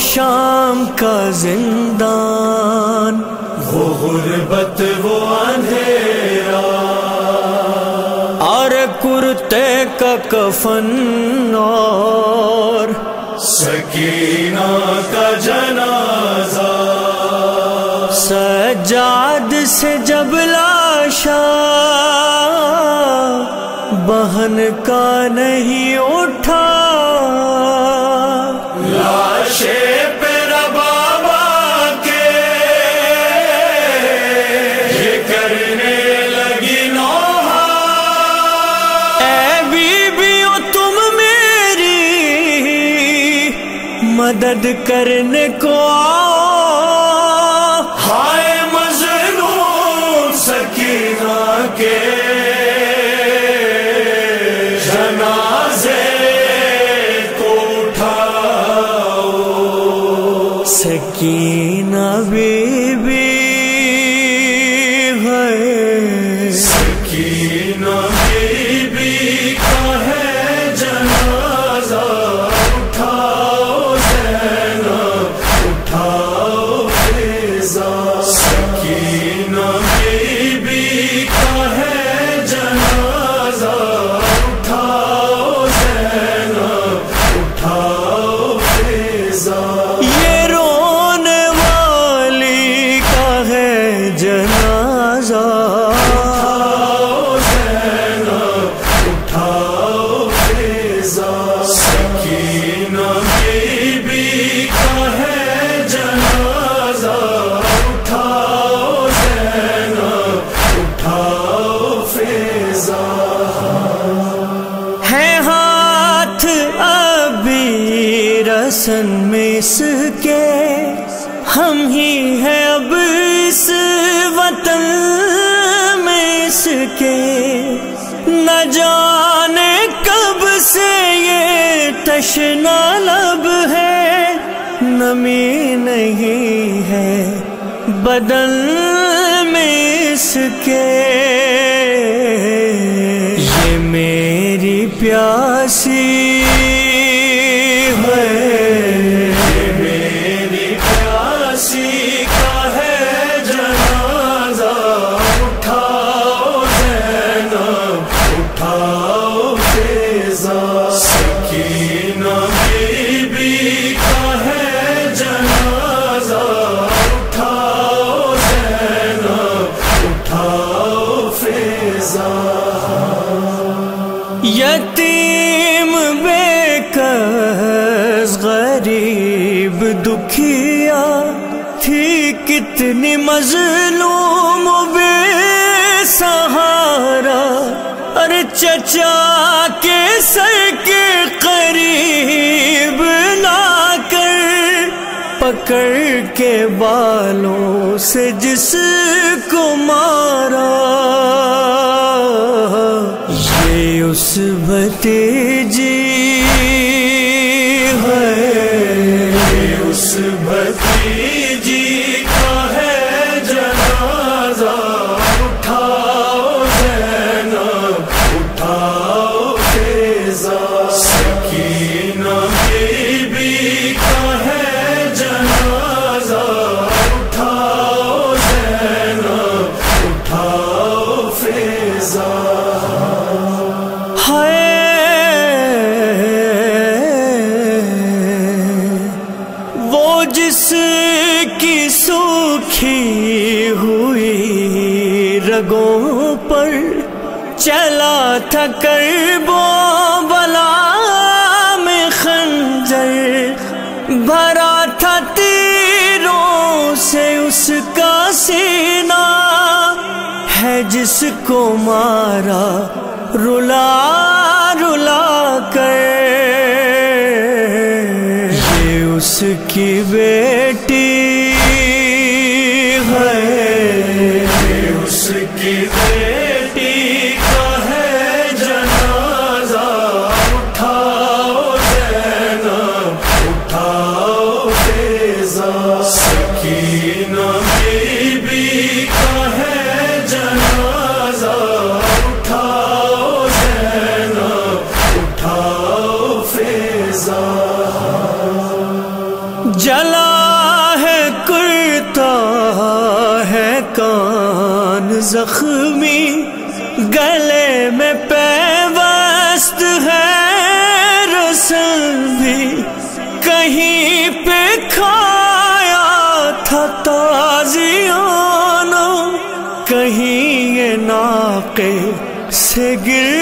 شام کا زندان۔ وہ غربت وہ اندھیرا۔ اور کرتے کا کفن اور سکینہ کا جنازہ۔ سجاد سے جب لاشا بہن کا نہیں اٹھا۔ مدد کرنے کو ہائے مظلوم سکینہ کے یہ رونے والی کا ہے جنازہ۔ اٹھاؤ زینب اٹھاؤ فیضا سکینہ بی کا ہے جنازہ اٹھاؤ زینب اٹھاؤ فیضا ہے ہاتھ ابھی رسن اس کے ہم ہی ہیں اب اس وطن میں اس کے نہ جانے کب سے یہ تشنا لب ہے نمی نہیں ہے بدن میں اس کے یہ میری پیاسی یتیم بے کس غریب دکھیا تھی کتنی مظلوم بے سہارا۔ ارے چچا کے سر پکڑ کے بالوں سے جس کو مارا۔ یہ اس بھتیجی جس کی سوکھی ہوئی رگوں پر چلا تھا کربو بلا میں خنجر بھرا تھا تیروں سے اس کا سینہ ہے جس کو مارا رلا رلا کر اس کی بیٹی ہے۔ اس کی بیٹی کا ہے جنازہ۔ اٹھاؤ زینب، اٹھاؤ فیضا سکینہ بی بی کا ہے جنازہ۔ اٹھاؤ زینب، اٹھاؤ فیضا جلا ہے، کرتا ہے کان زخمی۔ گلے میں پیوست ہے رسل بھی۔ کہیں پہ کھایا تھا تازیانہ کہیں یہ ناقے سے گر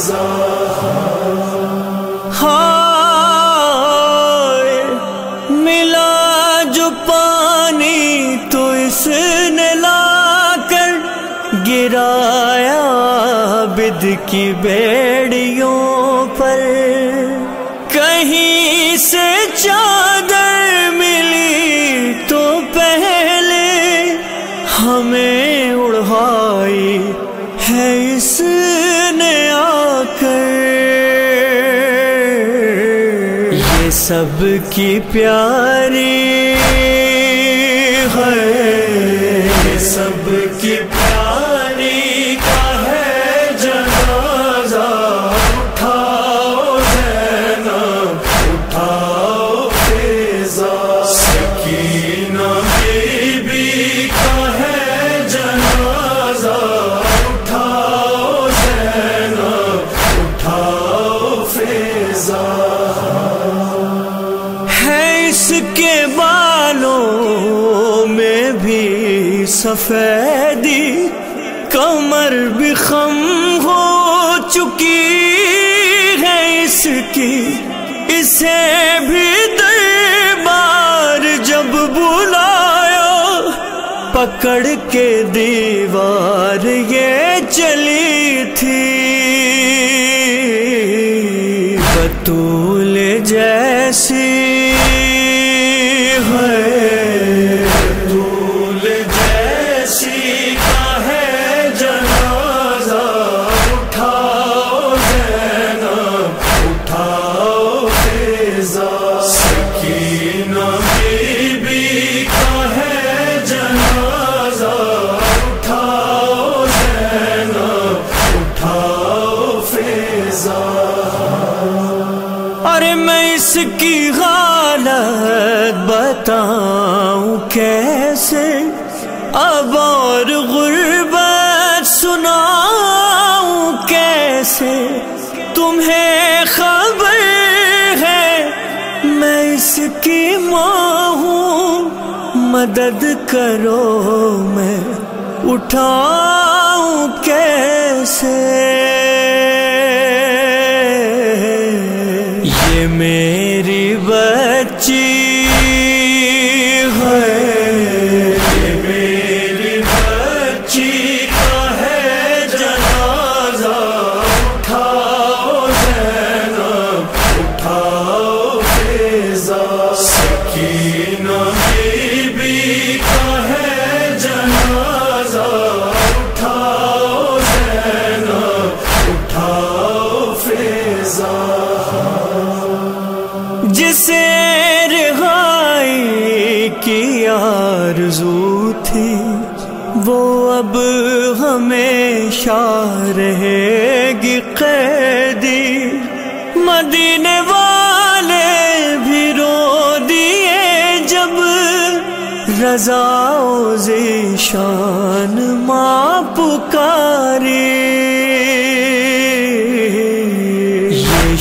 فیضا ملا جو پانی تو اس نے لا کر گرایا بد کی بیڑیوں کی پیاری ہے سب کی پیاری کا ہے جنازہ؟ اٹھاؤ دینا اٹھاؤ فیضا سکینہ بی بی کا ہے جنازہ۔ اٹھاؤ دینا اٹھاؤ فیضا کے بالوں میں بھی سفیدی کمر بھی خم ہو چکی ہے اس کی، اسے بھی دربار جب بلایا۔ پکڑ کے دیوار یہ چلی تھی۔ بطول جیسی کی حالت بتاؤں کیسے؟ اب اور غربت سناؤں کیسے؟ تمہیں خبر ہے میں اس کی ماں ہوں، مدد کرو میں، اٹھاؤں کیسے؟ وہ اب ہمیشہ رہے گی قیدی۔ مدینے والے بھی رو دیے جب رضا ذیشان ماں پکاری۔ یہ